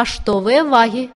паштовыя вагі.